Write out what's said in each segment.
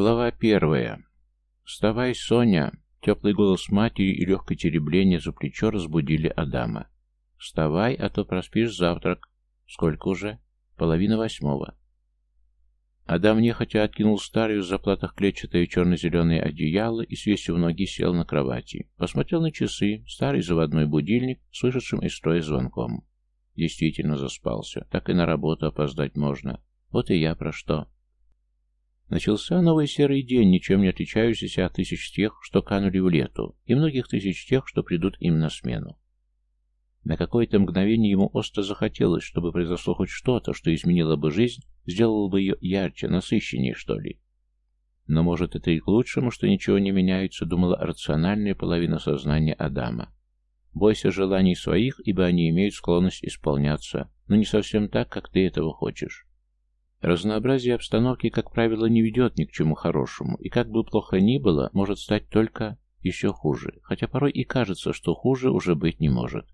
Глава первая. «Вставай, Соня!» Теплый голос матери и легкое теребление за плечо разбудили Адама. «Вставай, а то проспишь завтрак». «Сколько уже?» «Половина восьмого». Адам нехотя откинул старую в заплатах клетчатое черно-зеленое одеяло и, свесив ноги, сел на кровати. Посмотрел на часы, старый заводной будильник с вышедшим из строя звонком. Действительно заспался. Так и на работу опоздать можно. Вот и я про что. Начался новый серый день, ничем не отличающийся от тысяч тех, что канули в лету, и многих тысяч тех, что придут им на смену. На какое-то мгновение ему остро захотелось, чтобы произошло хоть что-то, что изменило бы жизнь, сделало бы ее ярче, насыщеннее, что ли. Но, может, это и к лучшему, что ничего не меняется, думала рациональная половина сознания Адама. Бойся желаний своих, ибо они имеют склонность исполняться, но не совсем так, как ты этого хочешь. Разнообразие обстановки, как правило, не ведет ни к чему хорошему, и как бы плохо ни было, может стать только еще хуже, хотя порой и кажется, что хуже уже быть не может.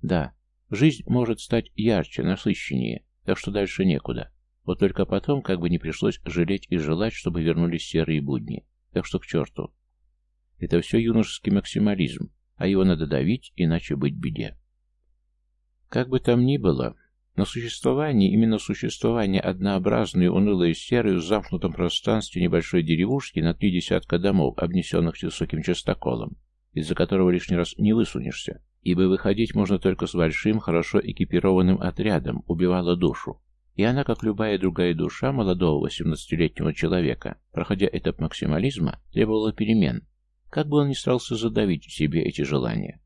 Да, жизнь может стать ярче, насыщеннее, так что дальше некуда. Вот только потом, как бы не пришлось жалеть и желать, чтобы вернулись серые будни. Так что к черту. Это все юношеский максимализм, а его надо давить, иначе быть беде. Как бы там ни было, но существование, именно существование однообразной, унылой серой в замкнутом пространстве небольшой деревушки на три десятка домов, обнесенных высоким частоколом, из-за которого лишний раз не высунешься, ибо выходить можно только с большим, хорошо экипированным отрядом, убивала душу. И она, как любая другая душа молодого 18-летнего человека, проходя этап максимализма, требовала перемен, как бы он ни старался задавить в себе эти желания.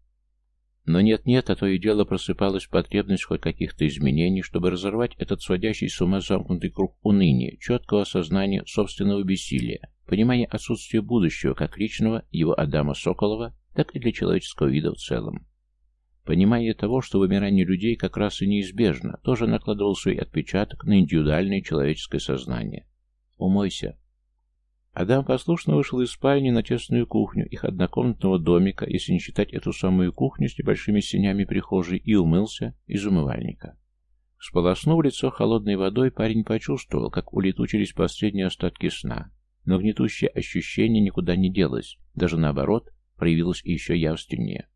Но нет-нет, а то и дело просыпалась потребность хоть каких-то изменений, чтобы разорвать этот сводящий с ума замкнутый круг уныния, четкого осознания собственного бессилия, понимания отсутствия будущего как личного, его Адама Соколова, так и для человеческого вида в целом. Понимание того, что вымирание людей как раз и неизбежно, тоже накладывал свой отпечаток на индивидуальное человеческое сознание. «Умойся», Адам послушно вышел из спальни на тесную кухню их однокомнатного домика, если не считать эту самую кухню с небольшими сенями прихожей, и умылся из умывальника. Сполоснув лицо холодной водой, парень почувствовал, как улетучились последние остатки сна. Но гнетущее ощущение никуда не делось, даже наоборот, проявилось еще явственнее.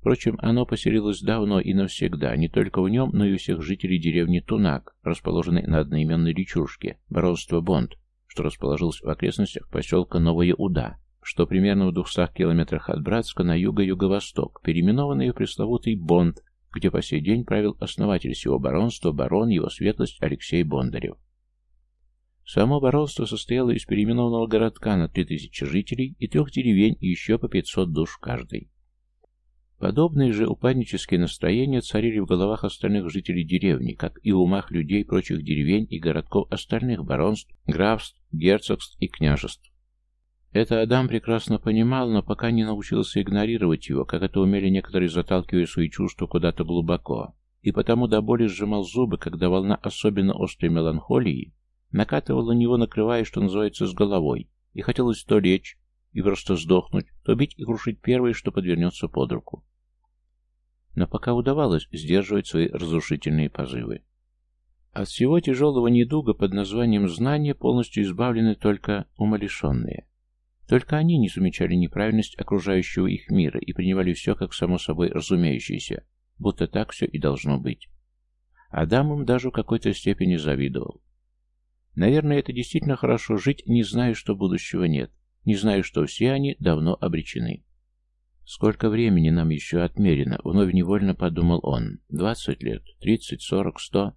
Впрочем, оно поселилось давно и навсегда, не только в нем, но и у всех жителей деревни Тунак, расположенной на одноименной речушке, баронство Бонд, что расположилось в окрестностях поселка Новая Уда, что примерно в 200 километрах от Братска на юго-юго-восток, переименованный в пресловутый Бонд, где по сей день правил основатель всего баронства, барон его светлость Алексей Бондарев. Само баронство состояло из переименованного городка на 3000 жителей и трех деревень и еще по 500 душ в каждой. Подобные же упаднические настроения царили в головах остальных жителей деревни, как и в умах людей прочих деревень и городков остальных баронств, графств, герцогств и княжеств. Это Адам прекрасно понимал, но пока не научился игнорировать его, как это умели некоторые, заталкивая свои чувства куда-то глубоко, и потому до боли сжимал зубы, когда волна особенно острой меланхолии накатывала на него, накрывая, что называется, с головой, и хотелось то лечь, и просто сдохнуть, то бить и крушить первое, что подвернется под руку. Но пока удавалось сдерживать свои разрушительные позывы. От всего тяжелого недуга под названием знания полностью избавлены только умалишенные. Только они не замечали неправильность окружающего их мира и принимали все как само собой разумеющееся, будто так все и должно быть. Адам им даже в какой-то степени завидовал. Наверное, это действительно хорошо жить, не зная, что будущего нет, не знаю, что все они давно обречены. Сколько времени нам еще отмерено, вновь невольно подумал он. Двадцать лет, тридцать, сорок, сто.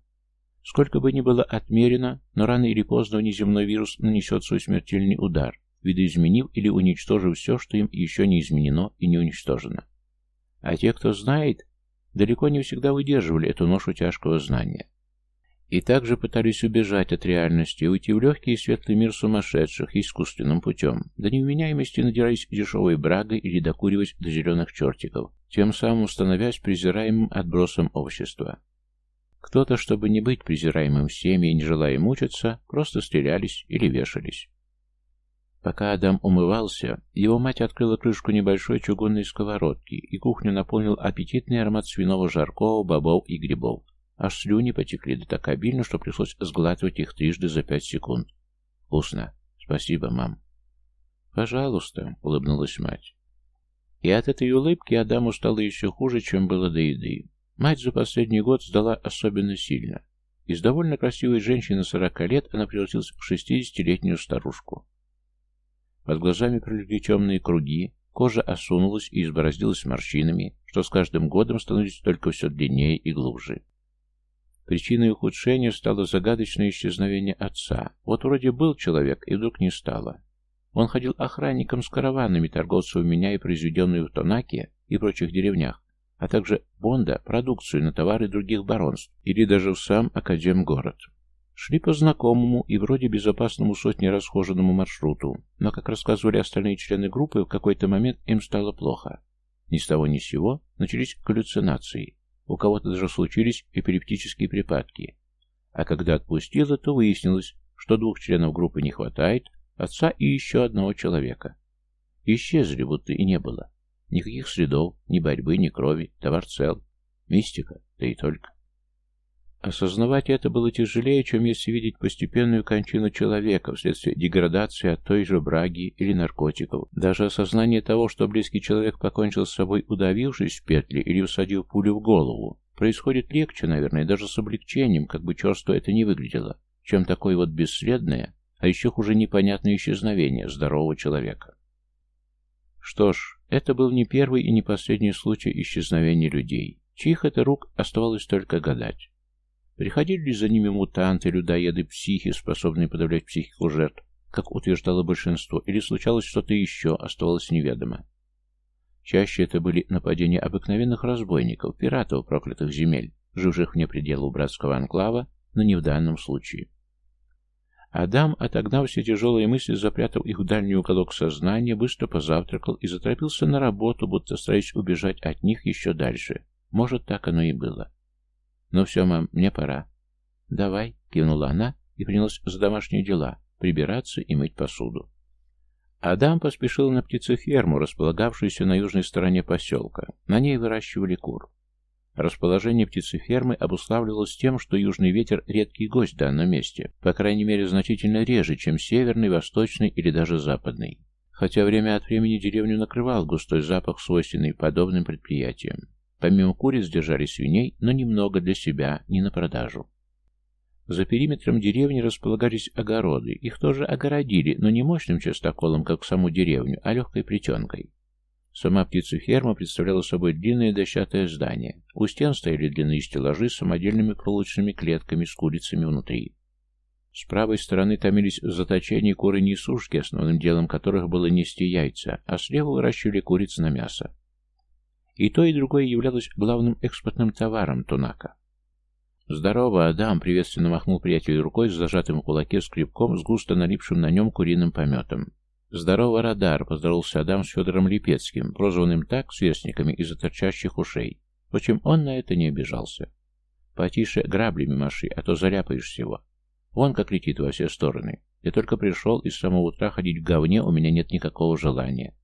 Сколько бы ни было отмерено, но рано или поздно внеземной вирус нанесет свой смертельный удар, видоизменив или уничтожив все, что им еще не изменено и не уничтожено. А те, кто знает, далеко не всегда выдерживали эту ношу тяжкого знания. И также пытались убежать от реальности, уйти в легкий и светлый мир сумасшедших искусственным путем, до невменяемости надираясь дешевой брагой или докуривать до зеленых чертиков, тем самым становясь презираемым отбросом общества. Кто-то, чтобы не быть презираемым и не желая мучиться, просто стрелялись или вешались. Пока Адам умывался, его мать открыла крышку небольшой чугунной сковородки, и кухню наполнил аппетитный аромат свиного жаркого, бобов и грибов. Аж слюни потекли, да так обильно, что пришлось сглатывать их трижды за пять секунд. Вкусно. Спасибо, мам. Пожалуйста, улыбнулась мать. И от этой улыбки Адаму стало еще хуже, чем было до еды. Мать за последний год сдала особенно сильно. Из довольно красивой женщины сорока лет она превратилась в шестидесятилетнюю старушку. Под глазами пролегли темные круги, кожа осунулась и избороздилась морщинами, что с каждым годом становится только все длиннее и глубже. Причиной ухудшения стало загадочное исчезновение отца. Вот вроде был человек, и вдруг не стало. Он ходил охранником с караванами торговцев меня и произведенную в Тонаке и прочих деревнях, а также Бонда продукцию на товары других баронств или даже в сам Академгород. Шли по знакомому и вроде безопасному сотни расхоженному маршруту, но, как рассказывали остальные члены группы, в какой-то момент им стало плохо. Ни с того ни с сего начались галлюцинации. У кого-то даже случились эпилептические припадки. А когда отпустило, то выяснилось, что двух членов группы не хватает, отца и еще одного человека. Исчезли, будто и не было. Никаких следов, ни борьбы, ни крови, товар цел. Мистика, да и только. Осознавать это было тяжелее, чем если видеть постепенную кончину человека вследствие деградации от той же браги или наркотиков. Даже осознание того, что близкий человек покончил с собой, удавившись в петли или усадив пулю в голову, происходит легче, наверное, даже с облегчением, как бы черство это ни выглядело, чем такое вот бесследное, а еще хуже непонятное исчезновение здорового человека. Что ж, это был не первый и не последний случай исчезновения людей, чьих это рук оставалось только гадать. Приходили ли за ними мутанты, людоеды, психи, способные подавлять психику жертв, как утверждало большинство, или случалось что-то еще, оставалось неведомо. Чаще это были нападения обыкновенных разбойников, пиратов проклятых земель, живших вне пределов братского анклава, но не в данном случае. Адам, отогнав все тяжелые мысли, запрятав их в дальний уголок сознания, быстро позавтракал и заторопился на работу, будто стараясь убежать от них еще дальше. Может, так оно и было. «Ну все, мам, мне пора». «Давай», — кивнула она и принялась за домашние дела, прибираться и мыть посуду. Адам поспешил на птицеферму, располагавшуюся на южной стороне поселка. На ней выращивали кур. Расположение птицефермы обуславливалось тем, что южный ветер – редкий гость в данном месте, по крайней мере значительно реже, чем северный, восточный или даже западный. Хотя время от времени деревню накрывал густой запах, свойственный подобным предприятиям. Помимо куриц держали свиней, но немного для себя, не на продажу. За периметром деревни располагались огороды. Их тоже огородили, но не мощным частоколом, как саму деревню, а легкой плетенкой. Сама птицеферма представляла собой длинное дощатое здание. У стен стояли длинные стеллажи с самодельными проволочными клетками с курицами внутри. С правой стороны томились в заточении куры-несушки, основным делом которых было нести яйца, а слева выращивали куриц на мясо. И то, и другое являлось главным экспортным товаром Тунака. «Здорово, Адам!» — приветственно махнул приятель рукой с зажатым в кулаке скребком с густо налипшим на нем куриным пометом. «Здорово, Радар!» — поздоровался Адам с Федором Липецким, прозванным так сверстниками из-за торчащих ушей. Впрочем, он на это не обижался. «Потише граблями маши, а то заляпаешь всего. Вон как летит во все стороны. Я только пришел, и с самого утра ходить в говне у меня нет никакого желания.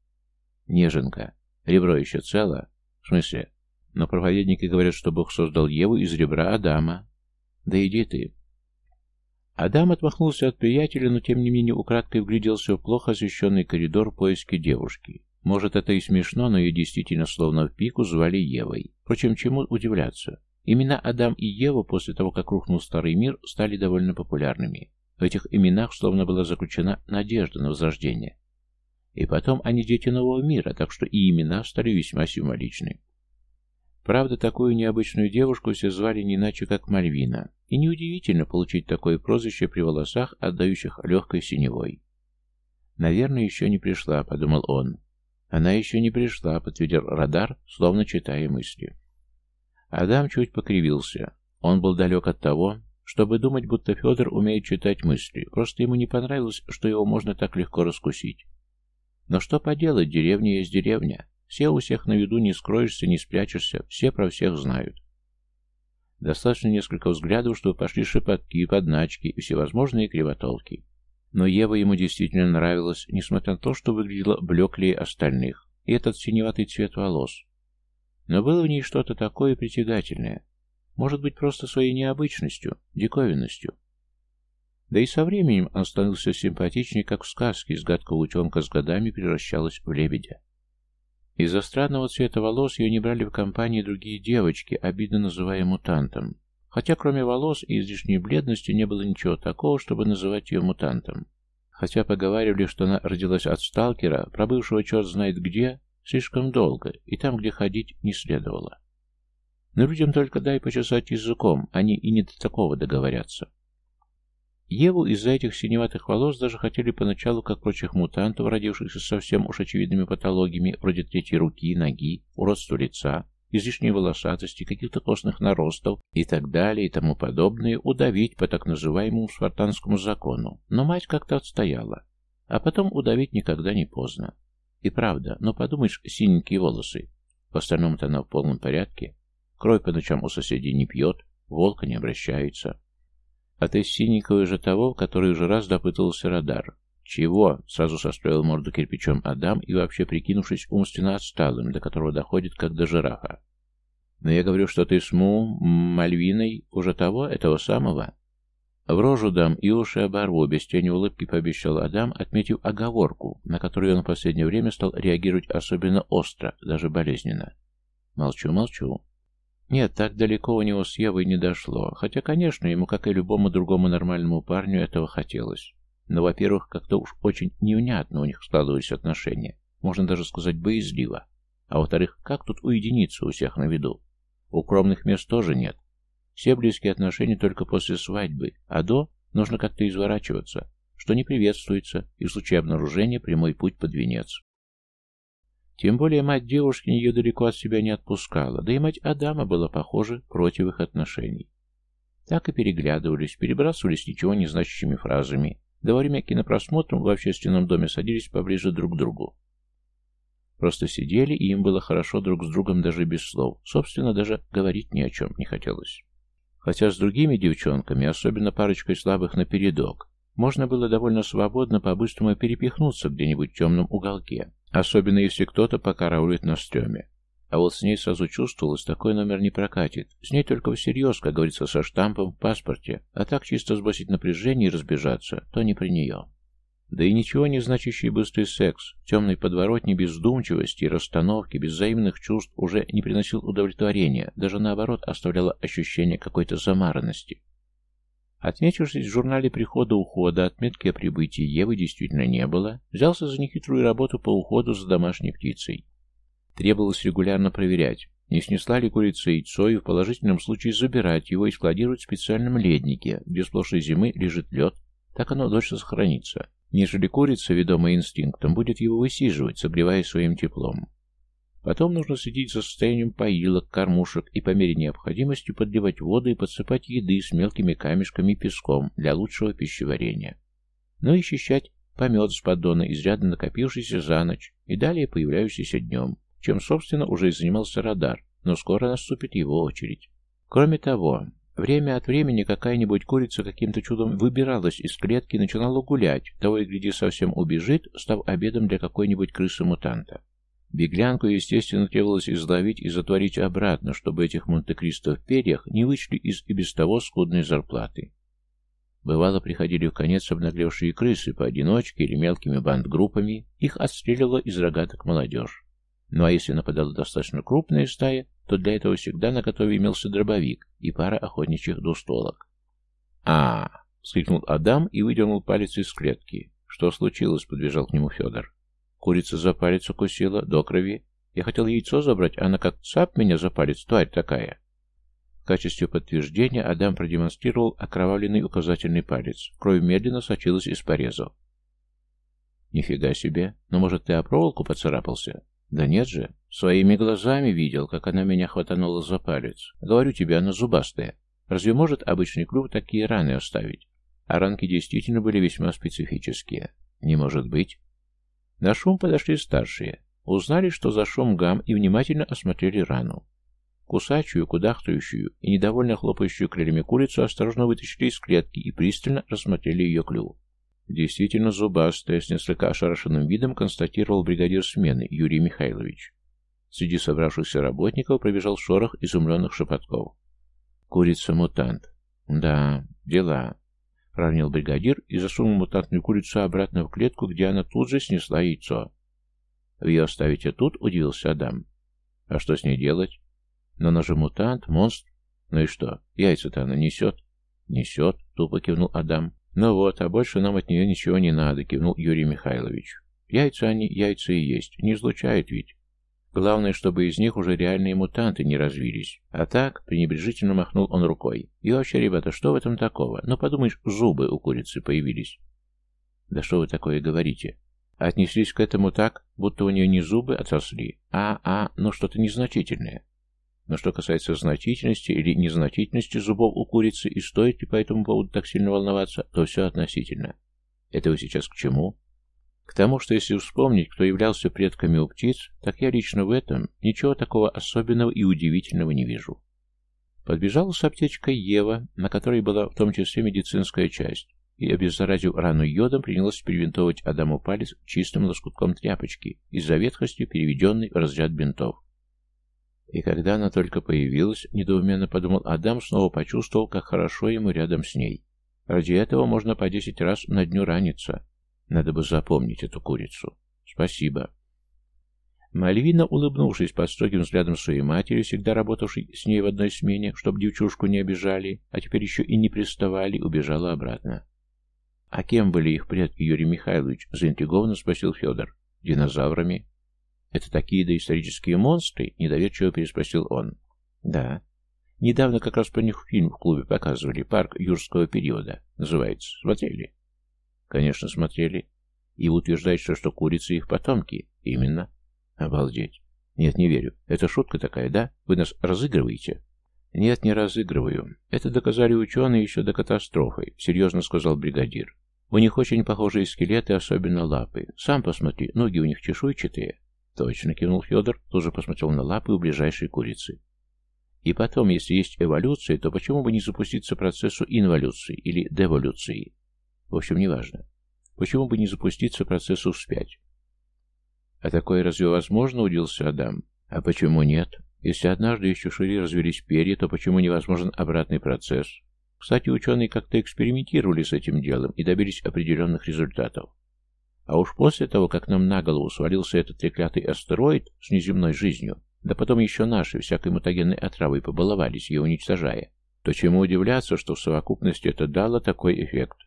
Неженка, ребро еще цело?» В смысле? Но проповедники говорят, что Бог создал Еву из ребра Адама. Да иди ты. Адам отмахнулся от приятеля, но тем не менее украдкой вгляделся в плохо освещенный коридор в поиске девушки. Может, это и смешно, но ее действительно словно в пику звали Евой. Впрочем, чему удивляться? Имена Адам и Ева после того, как рухнул старый мир, стали довольно популярными. В этих именах словно была заключена надежда на возрождение. И потом они дети нового мира, так что и имена стали весьма символичны. Правда, такую необычную девушку все звали не иначе, как Мальвина, и неудивительно получить такое прозвище при волосах, отдающих легкой синевой. «Наверное, еще не пришла», — подумал он. «Она еще не пришла», — подтвердил радар, словно читая мысли. Адам чуть покривился. Он был далек от того, чтобы думать, будто Федор умеет читать мысли, просто ему не понравилось, что его можно так легко раскусить. Но что поделать, деревня есть деревня. Все у всех на виду, не скроешься, не спрячешься, все про всех знают. Достаточно несколько взглядов, чтобы пошли шепотки, подначки и всевозможные кривотолки. Но Ева ему действительно нравилась, несмотря на то, что выглядела блеклее остальных, и этот синеватый цвет волос. Но было в ней что-то такое притягательное. Может быть, просто своей необычностью, диковинностью. Да и со временем он становился симпатичнее, как в сказке, из гадкого утенка с годами превращалась в лебедя. Из-за странного цвета волос ее не брали в компании другие девочки, обидно называя мутантом. Хотя кроме волос и излишней бледности не было ничего такого, чтобы называть ее мутантом. Хотя поговаривали, что она родилась от сталкера, пробывшего черт знает где, слишком долго, и там, где ходить, не следовало. Но людям только дай почесать языком, они и не до такого договорятся. Еву из-за этих синеватых волос даже хотели поначалу, как прочих мутантов, родившихся совсем уж очевидными патологиями, вроде третьей руки, ноги, уродства лица, излишней волосатости, каких-то костных наростов и так далее и тому подобное, удавить по так называемому спартанскому закону. Но мать как-то отстояла. А потом удавить никогда не поздно. И правда, но подумаешь, синенькие волосы. В остальном-то она в полном порядке. Кровь по ночам у соседей не пьет, волка не обращается. А ты синенького же того, который уже раз допытывался радар. «Чего?» — сразу состроил морду кирпичом Адам и вообще прикинувшись умственно отсталым, до которого доходит как до жирафа. «Но я говорю, что ты с Му, Мальвиной, уже того, этого самого?» «В рожу дам и уши оборву», — без тени улыбки пообещал Адам, отметив оговорку, на которую он в последнее время стал реагировать особенно остро, даже болезненно. «Молчу, молчу. Нет, так далеко у него с Евой не дошло, хотя, конечно, ему, как и любому другому нормальному парню, этого хотелось. Но, во-первых, как-то уж очень невнятно у них складывались отношения, можно даже сказать боязливо. А во-вторых, как тут уединиться у всех на виду? Укромных мест тоже нет. Все близкие отношения только после свадьбы, а до нужно как-то изворачиваться, что не приветствуется, и в случае обнаружения прямой путь под венец. Тем более мать девушки ее далеко от себя не отпускала, да и мать Адама была, похоже, против их отношений. Так и переглядывались, перебрасывались ничего не значащими фразами, да во время кинопросмотра в общественном доме садились поближе друг к другу. Просто сидели, и им было хорошо друг с другом даже без слов. Собственно, даже говорить ни о чем не хотелось. Хотя с другими девчонками, особенно парочкой слабых напередок, можно было довольно свободно по-быстрому перепихнуться где-нибудь в темном уголке, Особенно если кто-то покараулит на стреме. А вот с ней сразу чувствовалось, такой номер не прокатит. С ней только всерьез, как говорится, со штампом в паспорте. А так чисто сбросить напряжение и разбежаться, то не при нее. Да и ничего не значащий быстрый секс, темной подворотни без вдумчивости и расстановки, без взаимных чувств уже не приносил удовлетворения, даже наоборот оставляло ощущение какой-то замаранности. Отметившись в журнале прихода-ухода, отметки о прибытии Евы действительно не было, взялся за нехитрую работу по уходу за домашней птицей. Требовалось регулярно проверять, не снесла ли курица яйцо, и в положительном случае забирать его и складировать в специальном леднике, где с прошлой зимы лежит лед, так оно дольше сохранится, нежели курица, ведомая инстинктом, будет его высиживать, согревая своим теплом. Потом нужно следить за состоянием поилок, кормушек и по мере необходимости подливать воду и подсыпать еды с мелкими камешками и песком для лучшего пищеварения. Ну и счищать помет с поддона, изрядно накопившийся за ночь и далее появляющийся днем, чем, собственно, уже и занимался радар, но скоро наступит его очередь. Кроме того, время от времени какая-нибудь курица каким-то чудом выбиралась из клетки и начинала гулять, того и гляди совсем убежит, став обедом для какой-нибудь крысы-мутанта. Беглянку, естественно, требовалось изловить и затворить обратно, чтобы этих Монте-Кристо в перьях не вычли из и без того скудной зарплаты. Бывало, приходили в конец обнаглевшие крысы поодиночке или мелкими бандгруппами, их отстреливала из рогаток молодежь. Ну а если нападала достаточно крупная стая, то для этого всегда на готове имелся дробовик и пара охотничьих двустолок. а, -а, -а вскрикнул Адам и выдернул палец из клетки. «Что случилось?» — подбежал к нему Федор. Курица за палец укусила, до крови. Я хотел яйцо забрать, а она как цап меня за палец, тварь такая. В качестве подтверждения Адам продемонстрировал окровавленный указательный палец. Кровь медленно сочилась из порезов. «Нифига себе! Но, может, ты о проволоку поцарапался?» «Да нет же! Своими глазами видел, как она меня хватанула за палец. Говорю тебе, она зубастая. Разве может обычный клюв такие раны оставить?» А ранки действительно были весьма специфические. «Не может быть!» На шум подошли старшие. Узнали, что за шум гам, и внимательно осмотрели рану. Кусачую, кудахтающую и недовольно хлопающую крыльями курицу осторожно вытащили из клетки и пристально рассмотрели ее клюв. Действительно зубастая, с несколько ошарашенным видом констатировал бригадир смены Юрий Михайлович. Среди собравшихся работников пробежал шорох изумленных шепотков. «Курица-мутант. Да, дела. Проронил бригадир и засунул мутантную курицу обратно в клетку, где она тут же снесла яйцо. «Вы ее оставите тут?» — удивился Адам. «А что с ней делать?» «Но она же мутант, монстр. Ну и что, яйца-то она несет?» «Несет», — тупо кивнул Адам. «Ну вот, а больше нам от нее ничего не надо», — кивнул Юрий Михайлович. «Яйца они, яйца и есть, не излучают ведь. Главное, чтобы из них уже реальные мутанты не развились. А так, пренебрежительно махнул он рукой. И вообще, ребята, что в этом такого? Ну, подумаешь, зубы у курицы появились. Да что вы такое говорите? Отнеслись к этому так, будто у нее не зубы отросли, а, а, ну что-то незначительное. Но что касается значительности или незначительности зубов у курицы и стоит ли по этому поводу так сильно волноваться, то все относительно. Это вы сейчас к чему? К тому, что если вспомнить, кто являлся предками у птиц, так я лично в этом ничего такого особенного и удивительного не вижу. Подбежала с аптечкой Ева, на которой была в том числе медицинская часть, и, обеззаразив рану йодом, принялась перевинтовывать Адаму палец чистым лоскутком тряпочки, из-за ветхости переведенной в разряд бинтов. И когда она только появилась, недоуменно подумал Адам, снова почувствовал, как хорошо ему рядом с ней. Ради этого можно по десять раз на дню раниться, надо бы запомнить эту курицу. Спасибо. Мальвина, улыбнувшись под строгим взглядом своей матери, всегда работавшей с ней в одной смене, чтобы девчушку не обижали, а теперь еще и не приставали, убежала обратно. «А кем были их предки, Юрий Михайлович?» — заинтригованно спросил Федор. «Динозаврами». «Это такие доисторические монстры?» — недоверчиво переспросил он. «Да. Недавно как раз про них фильм в клубе показывали. Парк юрского периода. Называется. Смотрели?» Конечно, смотрели. И утверждает, что, что курицы их потомки. Именно. Обалдеть. Нет, не верю. Это шутка такая, да? Вы нас разыгрываете? Нет, не разыгрываю. Это доказали ученые еще до катастрофы, серьезно сказал бригадир. У них очень похожие скелеты, особенно лапы. Сам посмотри, ноги у них чешуйчатые. Точно, кивнул Федор, тоже посмотрел на лапы у ближайшей курицы. И потом, если есть эволюция, то почему бы не запуститься процессу инволюции или деволюции? В общем, неважно. Почему бы не запуститься процессу вспять? А такое разве возможно, удился Адам? А почему нет? Если однажды из чешуи развелись перья, то почему невозможен обратный процесс? Кстати, ученые как-то экспериментировали с этим делом и добились определенных результатов. А уж после того, как нам на голову свалился этот треклятый астероид с неземной жизнью, да потом еще наши всякой мутагенной отравой побаловались, ее уничтожая, то чему удивляться, что в совокупности это дало такой эффект?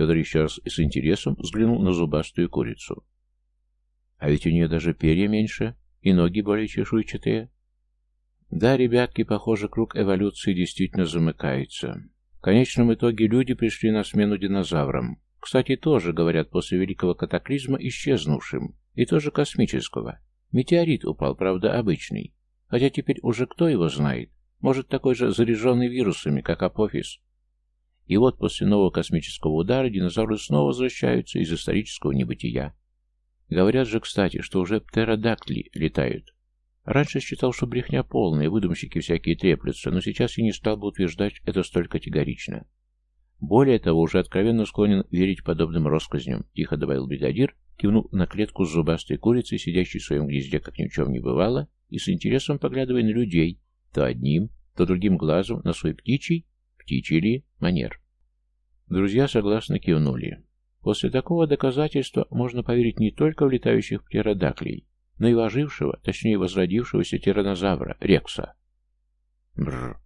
Федор еще раз с интересом взглянул на зубастую курицу. А ведь у нее даже перья меньше, и ноги более чешуйчатые. Да, ребятки, похоже, круг эволюции действительно замыкается. В конечном итоге люди пришли на смену динозаврам. Кстати, тоже, говорят, после великого катаклизма исчезнувшим. И тоже космического. Метеорит упал, правда, обычный. Хотя теперь уже кто его знает. Может, такой же заряженный вирусами, как Апофис. И вот после нового космического удара динозавры снова возвращаются из исторического небытия. Говорят же, кстати, что уже птеродактили летают. Раньше считал, что брехня полная, выдумщики всякие треплются, но сейчас я не стал бы утверждать это столь категорично. Более того, уже откровенно склонен верить подобным россказням, тихо добавил бригадир, кивнул на клетку с зубастой курицей, сидящей в своем гнезде, как ни в чем не бывало, и с интересом поглядывая на людей, то одним, то другим глазом на свой птичий, птичий ли, манер. Друзья согласно кивнули. После такого доказательства можно поверить не только в летающих птеродаклей, но и в ожившего, точнее возродившегося тиранозавра, Рекса. Бррр.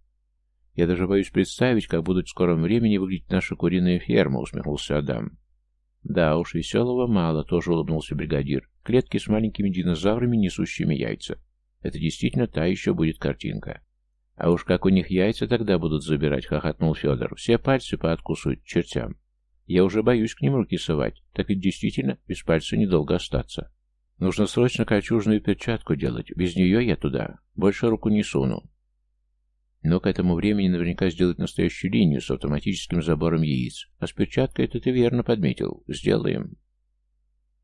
Я даже боюсь представить, как будут в скором времени выглядеть наша куриная ферма, усмехнулся Адам. Да уж, веселого мало, тоже улыбнулся бригадир. Клетки с маленькими динозаврами, несущими яйца. Это действительно та еще будет картинка. А уж как у них яйца тогда будут забирать, хохотнул Федор. Все пальцы пооткусывают чертям. Я уже боюсь к ним руки совать, так ведь действительно без пальца недолго остаться. Нужно срочно кольчужную перчатку делать, без нее я туда больше руку не суну. Но к этому времени наверняка сделать настоящую линию с автоматическим забором яиц. А с перчаткой это ты верно подметил. Сделаем.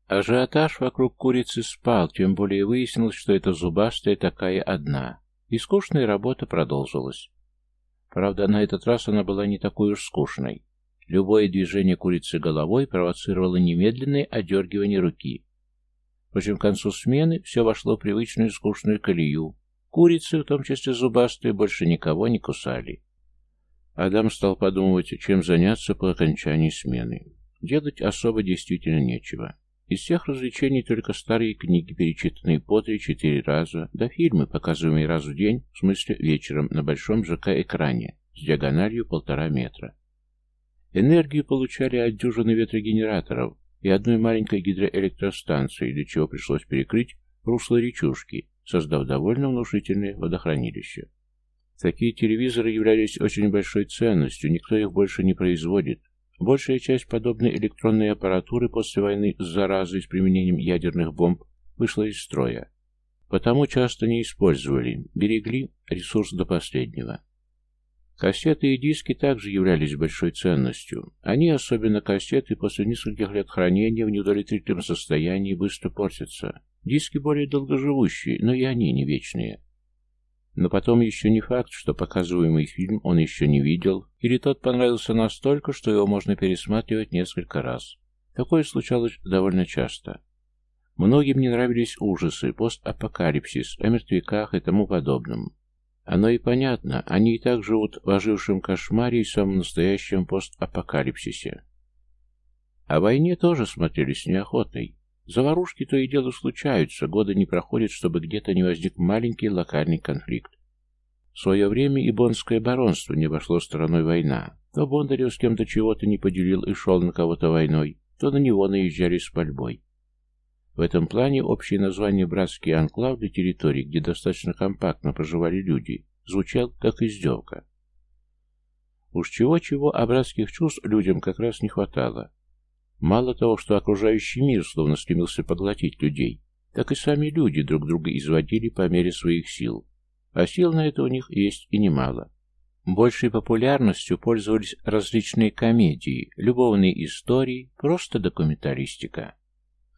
Ажиотаж вокруг курицы спал, тем более выяснилось, что эта зубастая такая одна. И скучная работа продолжилась. Правда, на этот раз она была не такой уж скучной. Любое движение курицы головой провоцировало немедленное одергивание руки. Впрочем, к концу смены все вошло в привычную скучную колею. Курицы, в том числе зубастые, больше никого не кусали. Адам стал подумывать, чем заняться по окончании смены. Делать особо действительно нечего. Из всех развлечений только старые книги, перечитанные по три-четыре раза, да фильмы, показываемые раз в день, в смысле вечером, на большом ЖК-экране, с диагональю полтора метра. Энергию получали от дюжины ветрогенераторов и одной маленькой гидроэлектростанции, для чего пришлось перекрыть русло речушки, создав довольно внушительное водохранилище. Такие телевизоры являлись очень большой ценностью, никто их больше не производит, Большая часть подобной электронной аппаратуры после войны с заразой с применением ядерных бомб вышла из строя. Потому часто не использовали, берегли ресурс до последнего. Кассеты и диски также являлись большой ценностью. Они, особенно кассеты, после нескольких лет хранения в неудовлетворительном состоянии быстро портятся. Диски более долгоживущие, но и они не вечные. Но потом еще не факт, что показываемый фильм он еще не видел, или тот понравился настолько, что его можно пересматривать несколько раз. Такое случалось довольно часто. Многим не нравились ужасы, постапокалипсис, о мертвяках и тому подобном. Оно и понятно, они и так живут в ожившем кошмаре и самом настоящем постапокалипсисе. О войне тоже смотрели с неохотой. Заварушки то и дело случаются, годы не проходят, чтобы где-то не возник маленький локальный конфликт. В свое время и бонское баронство не обошло стороной война. То Бондарев с кем-то чего-то не поделил и шел на кого-то войной, то на него наезжали с пальбой. В этом плане общее название «братский анклав» для территорий, где достаточно компактно проживали люди, звучал как издевка. Уж чего-чего, а братских чувств людям как раз не хватало. Мало того, что окружающий мир словно стремился поглотить людей, так и сами люди друг друга изводили по мере своих сил. А сил на это у них есть и немало. Большей популярностью пользовались различные комедии, любовные истории, просто документалистика.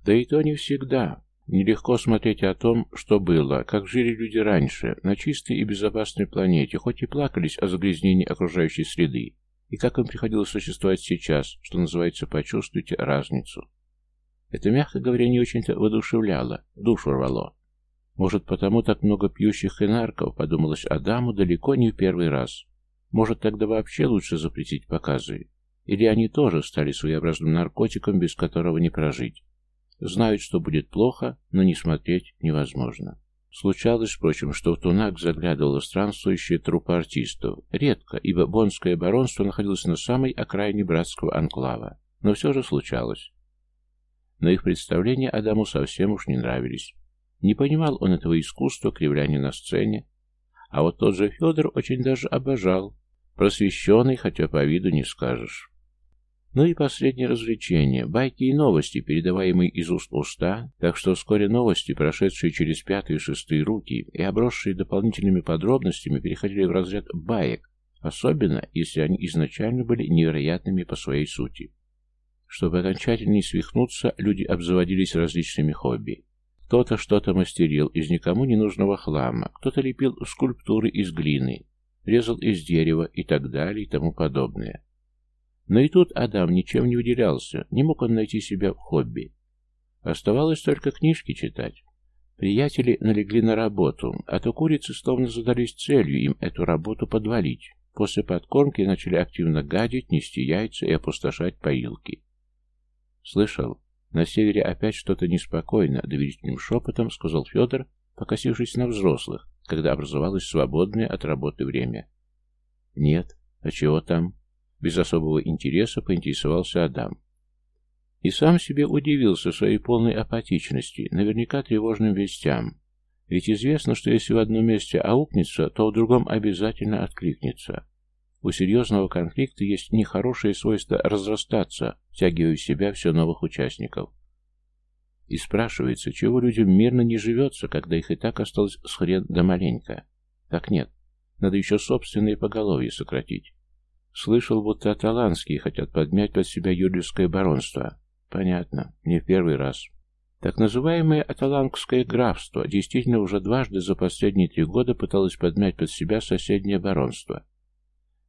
Да и то не всегда. Нелегко смотреть о том, что было, как жили люди раньше, на чистой и безопасной планете, хоть и плакались о загрязнении окружающей среды, и как им приходилось существовать сейчас, что называется, почувствуйте разницу. Это, мягко говоря, не очень-то воодушевляло, душу рвало. Может, потому так много пьющих и нарков, подумалось Адаму далеко не в первый раз. Может, тогда вообще лучше запретить показы? Или они тоже стали своеобразным наркотиком, без которого не прожить? Знают, что будет плохо, но не смотреть невозможно. Случалось, впрочем, что в Тунак заглядывала странствующая труппа артистов. Редко, ибо Бонское баронство находилось на самой окраине братского анклава. Но все же случалось. Но их представления Адаму совсем уж не нравились. Не понимал он этого искусства кривляния на сцене. А вот тот же Федор очень даже обожал. Просвещенный, хотя по виду не скажешь. Ну и последнее развлечение – байки и новости, передаваемые из уст в уста, так что вскоре новости, прошедшие через пятые и шестые руки и обросшие дополнительными подробностями, переходили в разряд баек, особенно если они изначально были невероятными по своей сути. Чтобы окончательно не свихнуться, люди обзаводились различными хобби. Кто-то что-то мастерил из никому ненужного хлама, кто-то лепил скульптуры из глины, резал из дерева и так далее и тому подобное. Но и тут Адам ничем не уделялся, не мог он найти себя в хобби. Оставалось только книжки читать. Приятели налегли на работу, а то курицы словно задались целью им эту работу подвалить. После подкормки начали активно гадить, нести яйца и опустошать поилки. «Слышал, на севере опять что-то неспокойно», — доверительным шепотом сказал Федор, покосившись на взрослых, когда образовалось свободное от работы время. «Нет. А чего там?» Без особого интереса поинтересовался Адам. И сам себе удивился своей полной апатичности, наверняка тревожным вестям. Ведь известно, что если в одном месте аукнется, то в другом обязательно откликнется. У серьезного конфликта есть нехорошее свойство разрастаться, втягивая в себя все новых участников. И спрашивается, чего людям мирно не живется, когда их и так осталось с хрен да маленько. Так нет, надо еще собственные поголовье сократить. Слышал, будто аталанские хотят подмять под себя юрьевское баронство. Понятно, не в первый раз. Так называемое аталангское графство действительно уже дважды за последние три года пыталось подмять под себя соседнее баронство.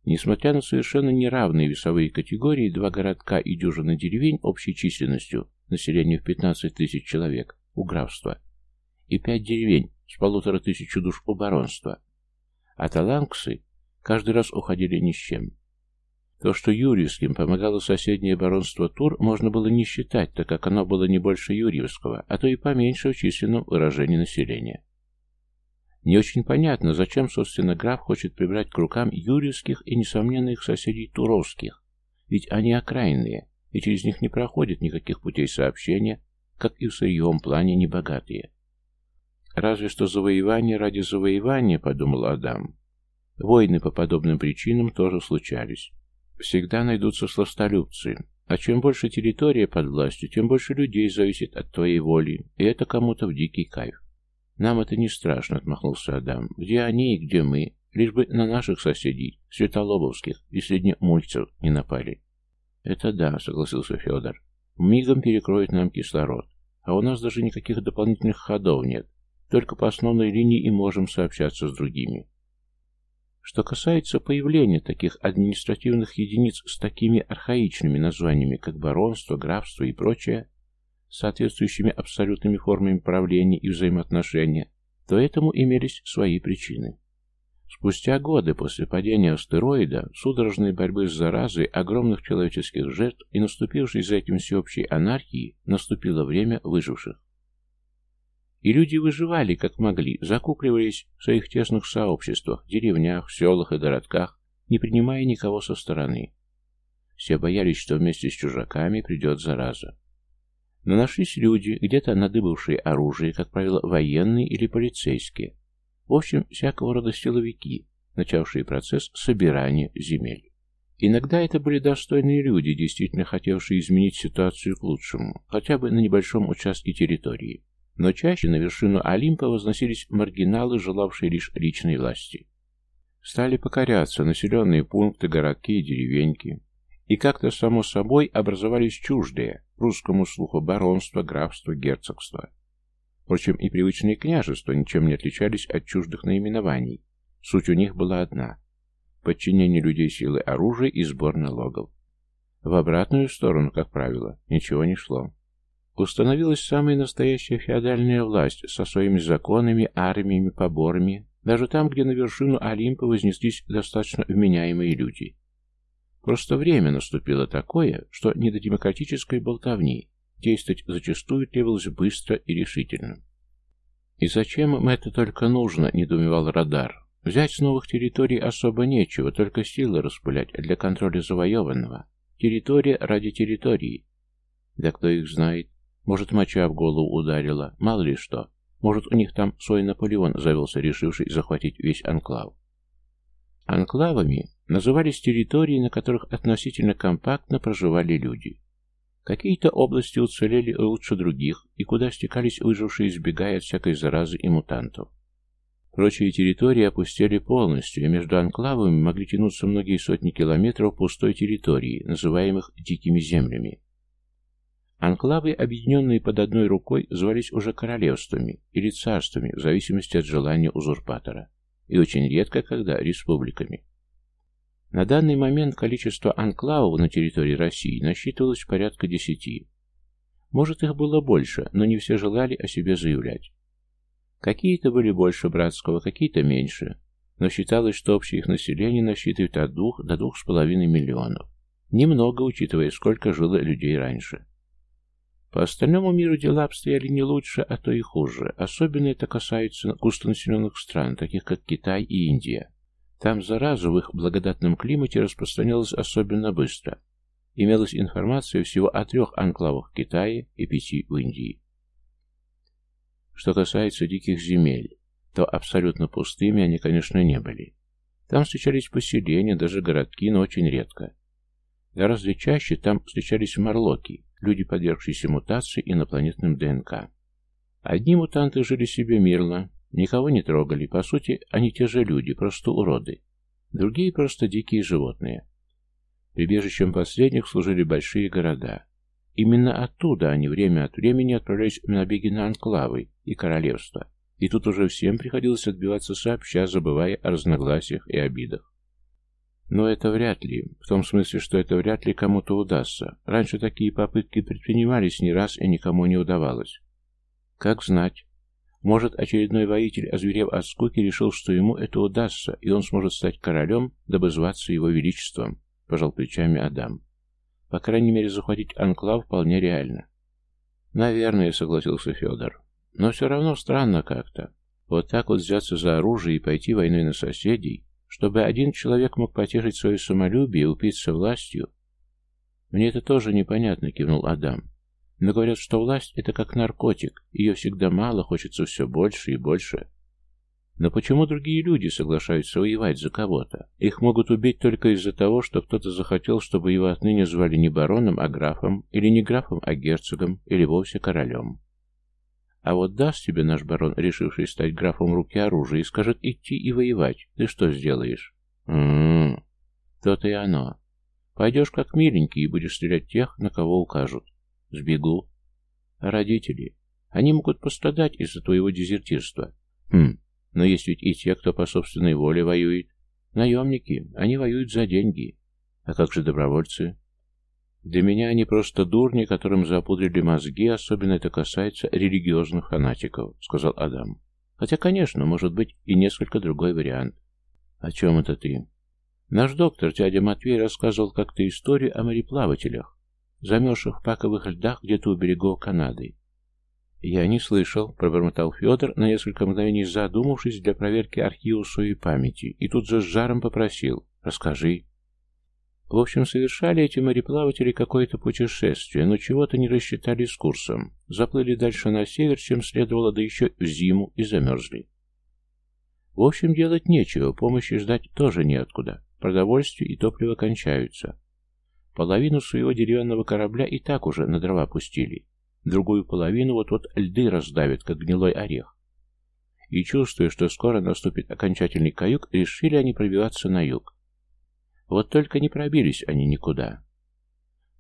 Несмотря на совершенно неравные весовые категории, два городка и дюжина деревень общей численностью, население в 15 тысяч человек, у графства, и пять деревень с полутора тысячу душ у баронства. Аталангсы каждый раз уходили ни с чем. То, что Юрьевским помогало соседнее баронство Тур, можно было не считать, так как оно было не больше Юрьевского, а то и поменьше в численном выражении населения. Не очень понятно, зачем, собственно, граф хочет прибрать к рукам юрьевских и, несомненно, их соседей туровских, ведь они окраинные, и через них не проходит никаких путей сообщения, как и в сырьевом плане небогатые. Разве что завоевание ради завоевания, подумал Адам. Войны по подобным причинам тоже случались. Всегда найдутся сластолюбцы, а чем больше территория под властью, тем больше людей зависит от твоей воли, и это кому-то в дикий кайф. «Нам это не страшно», — отмахнулся Адам. «Где они и где мы? Лишь бы на наших соседей, светолобовских и среднемульцев, не напали». «Это да», — согласился Федор. «Мигом перекроет нам кислород. А у нас даже никаких дополнительных ходов нет. Только по основной линии и можем сообщаться с другими». Что касается появления таких административных единиц с такими архаичными названиями, как баронство, графство и прочее, соответствующими абсолютными формами правления и взаимоотношения, то этому имелись свои причины. Спустя годы после падения астероида, судорожной борьбы с заразой, огромных человеческих жертв и наступившей за этим всеобщей анархии, наступило время выживших. И люди выживали как могли, закупливались в своих тесных сообществах, деревнях, селах и городках, не принимая никого со стороны. Все боялись, что вместе с чужаками придет зараза. Но нашлись люди, где-то надыбавшие оружие, как правило, военные или полицейские. В общем, всякого рода силовики, начавшие процесс собирания земель. Иногда это были достойные люди, действительно хотевшие изменить ситуацию к лучшему, хотя бы на небольшом участке территории. Но чаще на вершину Олимпа возносились маргиналы, желавшие лишь личной власти. Стали покоряться населенные пункты, городки и деревеньки, и как-то само собой образовались чуждые русскому слуху баронства, графства, герцогства. Впрочем, и привычные княжества ничем не отличались от чуждых наименований. Суть у них была одна – подчинение людей силы оружия и сбор налогов. В обратную сторону, как правило, ничего не шло. Установилась самая настоящая феодальная власть со своими законами, армиями, поборами, даже там, где на вершину Олимпа вознеслись достаточно вменяемые люди. Просто время наступило такое, что не до демократической болтовни. Действовать зачастую требовалось быстро и решительно. «И зачем им это только нужно?» – недоумевал радар. «Взять с новых территорий особо нечего, только силы распылять для контроля завоеванного. Территория ради территории. Да кто их знает? Может, моча в голову ударила, мало ли что. Может, у них там свой Наполеон завелся, решивший захватить весь анклав. Анклавами назывались территории, на которых относительно компактно проживали люди. Какие-то области уцелели лучше других, и куда стекались выжившие, избегая от всякой заразы и мутантов. Прочие территории опустели полностью, и между анклавами могли тянуться многие сотни километров пустой территории, называемых «дикими землями». Анклавы, объединенные под одной рукой, звались уже королевствами или царствами, в зависимости от желания узурпатора и очень редко когда республиками. На данный момент количество анклавов на территории России насчитывалось порядка десяти. Может, их было больше, но не все желали о себе заявлять. Какие-то были больше братского, какие-то меньше, но считалось, что общее их население насчитывает от двух до двух с половиной миллионов. Немного, учитывая, сколько жило людей раньше. По остальному миру дела обстояли не лучше, а то и хуже. Особенно это касается густонаселенных стран, таких как Китай и Индия. Там зараза в их благодатном климате распространялась особенно быстро. Имелась информация всего о трех анклавах в Китае и пяти в Индии. Что касается диких земель, то абсолютно пустыми они, конечно, не были. Там встречались поселения, даже городки, но очень редко. Гораздо чаще там встречались марлоки, люди, подвергшиеся мутации инопланетным ДНК. Одни мутанты жили себе мирно, никого не трогали, по сути, они те же люди, просто уроды. Другие просто дикие животные. Прибежищем последних служили большие города. Именно оттуда они время от времени отправлялись в набеги на анклавы и королевства, и тут уже всем приходилось отбиваться сообща, забывая о разногласиях и обидах. Но это вряд ли, в том смысле, что это вряд ли кому-то удастся. Раньше такие попытки предпринимались не раз и никому не удавалось. Как знать. Может, очередной воитель, озверев от скуки, решил, что ему это удастся, и он сможет стать королем, дабы зваться его величеством, пожал плечами Адам. По крайней мере, захватить анклав вполне реально. Наверное, согласился Федор. Но все равно странно как-то. Вот так вот взяться за оружие и пойти войной на соседей, чтобы один человек мог потешить свое самолюбие и упиться властью. Мне это тоже непонятно, кивнул Адам. Но говорят, что власть — это как наркотик, ее всегда мало, хочется все больше и больше. Но почему другие люди соглашаются воевать за кого-то? Их могут убить только из-за того, что кто-то захотел, чтобы его отныне звали не бароном, а графом, или не графом, а герцогом, или вовсе королем. А вот даст тебе наш барон, решивший стать графом руки оружия, и скажет идти и воевать, ты что сделаешь? М-м-м, то-то и оно. Пойдешь как миленький и будешь стрелять тех, на кого укажут. Сбегу. А родители? Они могут пострадать из-за твоего дезертирства. Хм, но есть ведь и те, кто по собственной воле воюет. Наемники, они воюют за деньги. А как же добровольцы? Для меня они просто дурни, которым запудрили мозги, особенно это касается религиозных фанатиков, сказал Адам. Хотя, конечно, может быть и несколько другой вариант. О чем это ты? Наш доктор, дядя Матвей, рассказывал как-то историю о мореплавателях, замерзших в паковых льдах где-то у берегов Канады. «Я не слышал», — пробормотал Федор, на несколько мгновений задумавшись для проверки архива своей памяти, и тут же с жаром попросил «Расскажи». В общем, совершали эти мореплаватели какое-то путешествие, но чего-то не рассчитали с курсом. Заплыли дальше на север, чем следовало, да еще в зиму, и замерзли. В общем, делать нечего, помощи ждать тоже неоткуда. Продовольствие и топливо кончаются. Половину своего деревянного корабля и так уже на дрова пустили. Другую половину вот-вот льды раздавят, как гнилой орех. И чувствуя, что скоро наступит окончательный каюк, решили они пробиваться на юг. Вот только не пробились они никуда.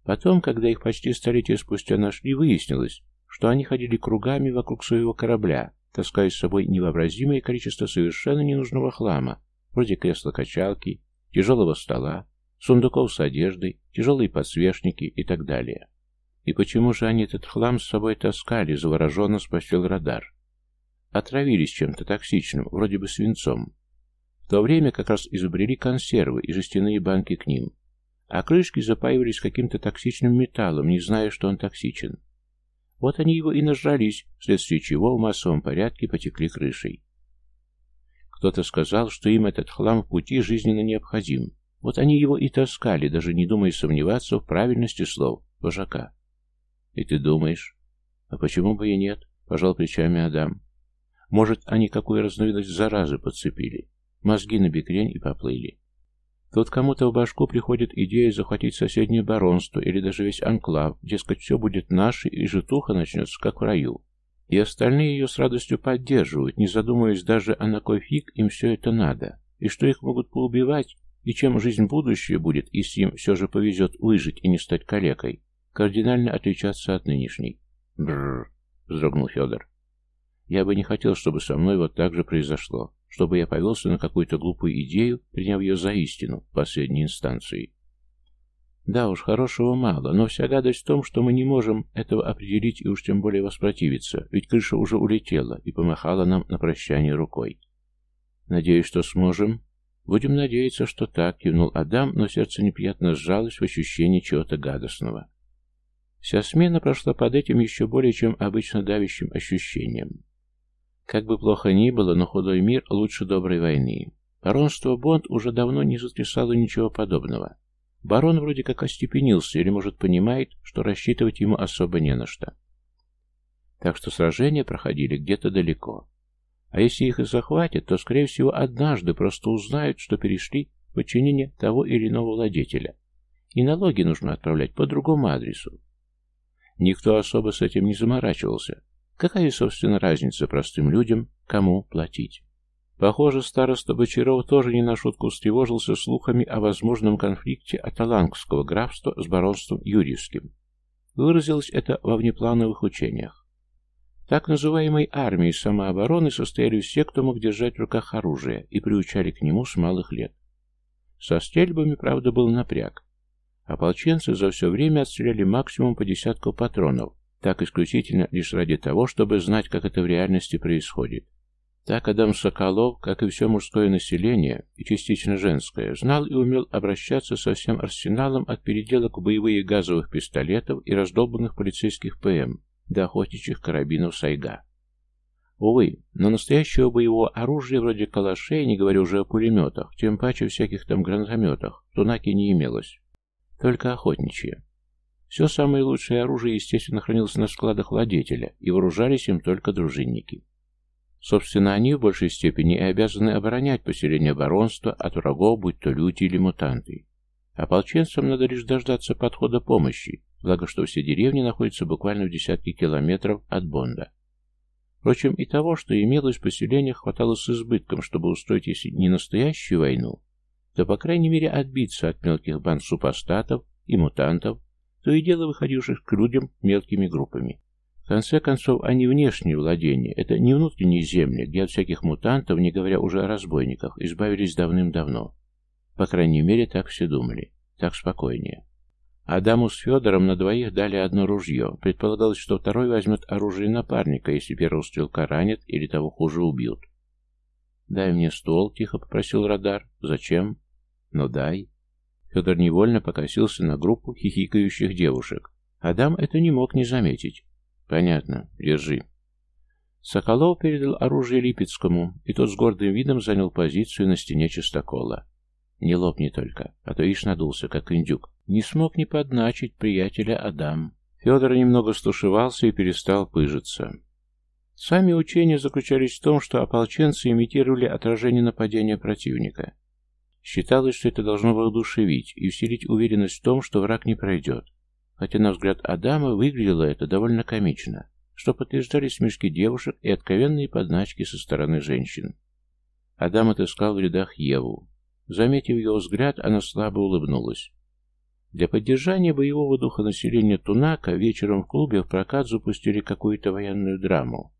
Потом, когда их почти столетия спустя нашли, выяснилось, что они ходили кругами вокруг своего корабля, таская с собой невообразимое количество совершенно ненужного хлама, вроде кресла-качалки, тяжелого стола, сундуков с одеждой, тяжелые подсвечники и так далее. И почему же они этот хлам с собой таскали, завороженно спросил радар. Отравились чем-то токсичным, вроде бы свинцом. В то время как раз изобрели консервы и жестяные банки к ним. А крышки запаивались каким-то токсичным металлом, не зная, что он токсичен. Вот они его и нажрались, вследствие чего в массовом порядке потекли крышей. Кто-то сказал, что им этот хлам в пути жизненно необходим. Вот они его и таскали, даже не думая сомневаться в правильности слов вожака. «И ты думаешь?» «А почему бы и нет?» — пожал плечами Адам. «Может, они какую разновидность заразы подцепили? Мозги на бекрень и поплыли. Тут кому-то в башку приходит идея захватить соседнее баронство или даже весь анклав, дескать, все будет наше, и житуха начнется, как в раю. И остальные ее с радостью поддерживают, не задумываясь даже, а на кой фиг им все это надо, и что их могут поубивать, и чем жизнь будущее будет, если им все же повезет выжить и не стать калекой, кардинально отличаться от нынешней. Бррр, вздрогнул Федор. Я бы не хотел, чтобы со мной вот так же произошло, чтобы я повелся на какую-то глупую идею, приняв ее за истину в последней инстанции. Да уж, хорошего мало, но вся гадость в том, что мы не можем этого определить и уж тем более воспротивиться, ведь крыша уже улетела и помахала нам на прощание рукой. Надеюсь, что сможем. Будем надеяться, что так, кивнул Адам, но сердце неприятно сжалось в ощущении чего-то гадостного. Вся смена прошла под этим еще более чем обычно давящим ощущением. Как бы плохо ни было, но худой мир лучше доброй войны. Баронство Бонд уже давно не сотрясало ничего подобного. Барон вроде как остепенился или, может, понимает, что рассчитывать ему особо не на что. Так что сражения проходили где-то далеко. А если их и захватят, то, скорее всего, однажды просто узнают, что перешли в подчинение того или иного владетеля. И налоги нужно отправлять по другому адресу. Никто особо с этим не заморачивался. Какая, собственно, разница простым людям, кому платить? Похоже, староста Бочаров тоже не на шутку встревожился слухами о возможном конфликте Аталангского графства с баронством Юрьевским. Выразилось это во внеплановых учениях. Так называемой армии самообороны состояли все, кто мог держать в руках оружие, и приучали к нему с малых лет. Со стрельбами, правда, был напряг. Ополченцы за все время отстреляли максимум по десятку патронов, Так исключительно лишь ради того, чтобы знать, как это в реальности происходит. Так Адам Соколов, как и все мужское население, и частично женское, знал и умел обращаться со всем арсеналом от переделок в боевые газовых пистолетов и раздолбанных полицейских ПМ до охотничьих карабинов Сайга. Увы, но настоящего боевого оружия вроде калашей, не говоря уже о пулеметах, тем паче всяких там гранатометах, в не имелось. Только охотничье. Все самое лучшее оружие, естественно, хранилось на складах владетеля, и вооружались им только дружинники. Собственно, они в большей степени и обязаны оборонять поселение баронства от врагов, будь то люди или мутанты. Ополченцам надо лишь дождаться подхода помощи, благо что все деревни находятся буквально в десятке километров от Бонда. Впрочем, и того, что имелось в поселениях, хватало с избытком, чтобы устроить, если не настоящую войну, то, по крайней мере, отбиться от мелких банд супостатов и мутантов, то и дело выходивших к людям мелкими группами. В конце концов, они внешние владения, это не внутренние земли, где от всяких мутантов, не говоря уже о разбойниках, избавились давным-давно. По крайней мере, так все думали. Так спокойнее. Адаму с Федором на двоих дали одно ружье. Предполагалось, что второй возьмет оружие напарника, если первого стрелка ранит или того хуже убьют. «Дай мне ствол», — тихо попросил радар. «Зачем?» «Ну дай». Федор невольно покосился на группу хихикающих девушек. Адам это не мог не заметить. Понятно. Держи. Соколов передал оружие Липецкому, и тот с гордым видом занял позицию на стене чистокола. Не лопни только, а то ишь надулся, как индюк. Не смог не подначить приятеля Адам. Федор немного стушевался и перестал пыжиться. Сами учения заключались в том, что ополченцы имитировали отражение нападения противника. Считалось, что это должно воодушевить и усилить уверенность в том, что враг не пройдет хотя, на взгляд Адама, выглядело это довольно комично, что подтверждали смешки девушек и откровенные подначки со стороны женщин. Адам отыскал в рядах Еву. Заметив его взгляд, она слабо улыбнулась. Для поддержания боевого духа населения Тунака вечером в клубе в прокат запустили какую-то военную драму.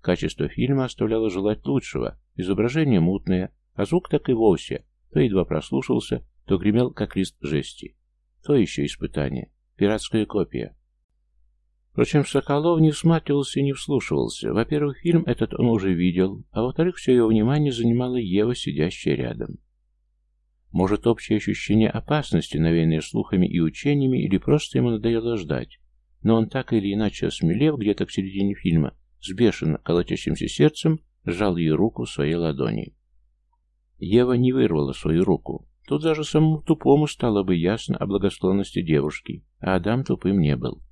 Качество фильма оставляло желать лучшего, изображение мутное, а звук так и вовсе, то едва прослушался, то гремел, как лист жести. То еще испытание. Пиратская копия. Впрочем, Соколов не всматривался и не вслушивался. Во-первых, фильм этот он уже видел, а во-вторых, все его внимание занимала Ева, сидящая рядом. Может, общее ощущение опасности, навеянное слухами и учениями, или просто ему надоело ждать. Но он так или иначе осмелев где-то к середине фильма, с бешено колотящимся сердцем, сжал ее руку в своей ладони. Ева не вырвала свою руку. Тут даже самому тупому стало бы ясно о благосклонности девушки, а Адам тупым не был.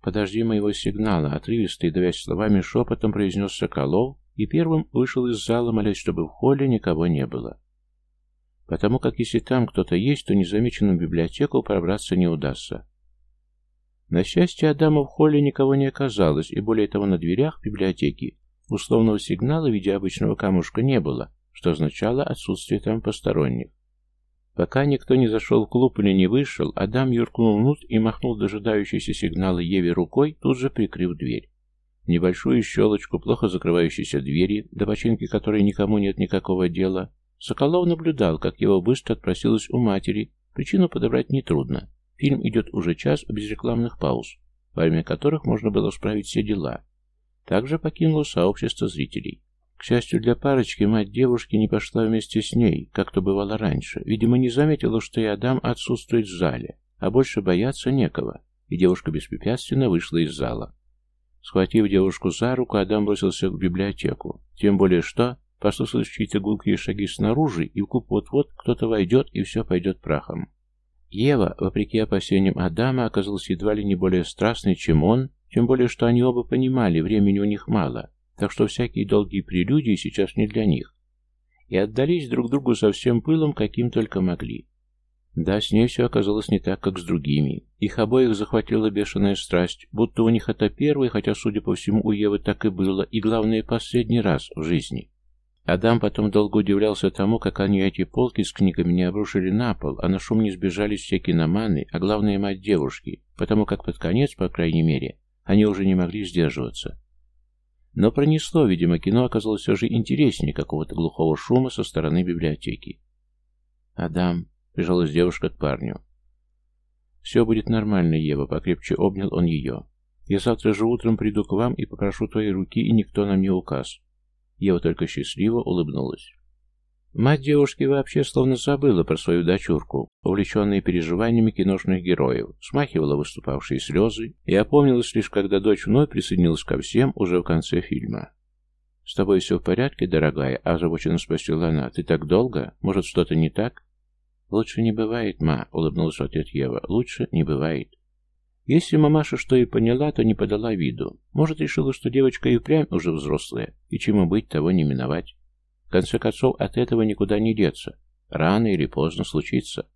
«Подожди моего сигнала», — отрывисто и давясь словами шепотом произнес Соколов и первым вышел из зала, молясь, чтобы в холле никого не было. Потому как если там кто-то есть, то незамеченным в библиотеку пробраться не удастся. На счастье Адама в холле никого не оказалось, и более того на дверях библиотеки условного сигнала в виде обычного камушка не было, что означало отсутствие там посторонних. Пока никто не зашел в клуб или не вышел, Адам юркнул внутрь и махнул дожидающейся сигнала Еве рукой, тут же прикрыв дверь. Небольшую щелочку плохо закрывающейся двери, до починки которой никому нет никакого дела, Соколов наблюдал, как его быстро отпросилась у матери, причину подобрать нетрудно. Фильм идет уже час без рекламных пауз, во время которых можно было справить все дела. Также покинуло сообщество зрителей. К счастью для парочки, мать девушки не пошла вместе с ней, как то бывало раньше. Видимо, не заметила, что и Адам отсутствует в зале, а больше бояться некого, и девушка беспрепятственно вышла из зала. Схватив девушку за руку, Адам бросился в библиотеку. Тем более что, послышались чьи-то гулкие шаги снаружи, и в клуб вот-вот кто-то войдет, и все пойдет прахом. Ева, вопреки опасениям Адама, оказалась едва ли не более страстной, чем он, тем более что они оба понимали, времени у них мало, так что всякие долгие прелюдии сейчас не для них. И отдались друг другу со всем пылом, каким только могли. Да, с ней все оказалось не так, как с другими. Их обоих захватила бешеная страсть, будто у них это первый, хотя, судя по всему, у Евы так и было, и, главное, последний раз в жизни. Адам потом долго удивлялся тому, как они эти полки с книгами не обрушили на пол, а на шум не сбежались все киноманы, а главное, мать девушки, потому как под конец, по крайней мере, они уже не могли сдерживаться. Но пронесло, видимо, кино оказалось все же интереснее какого-то глухого шума со стороны библиотеки. «Адам», — прижалась девушка к парню. «Все будет нормально, Ева», — покрепче обнял он ее. Я завтра же утром приду к вам и попрошу твоей руки, и никто нам не указ». Ева только счастливо улыбнулась. Мать девушки вообще словно забыла про свою дочурку, увлеченная переживаниями киношных героев, смахивала выступавшие слезы и опомнилась лишь, когда дочь вновь присоединилась ко всем уже в конце фильма. «С тобой все в порядке, дорогая?» – озабоченно спросила она. «Ты так долго? Может, что-то не так?» «Лучше не бывает, ма», — улыбнулась в ответ Ева. «Лучше не бывает». Если мамаша что и поняла, то не подала виду. Может, решила, что девочка и впрямь уже взрослая, и чему быть, того не миновать. В конце концов, от этого никуда не деться. Рано или поздно случится.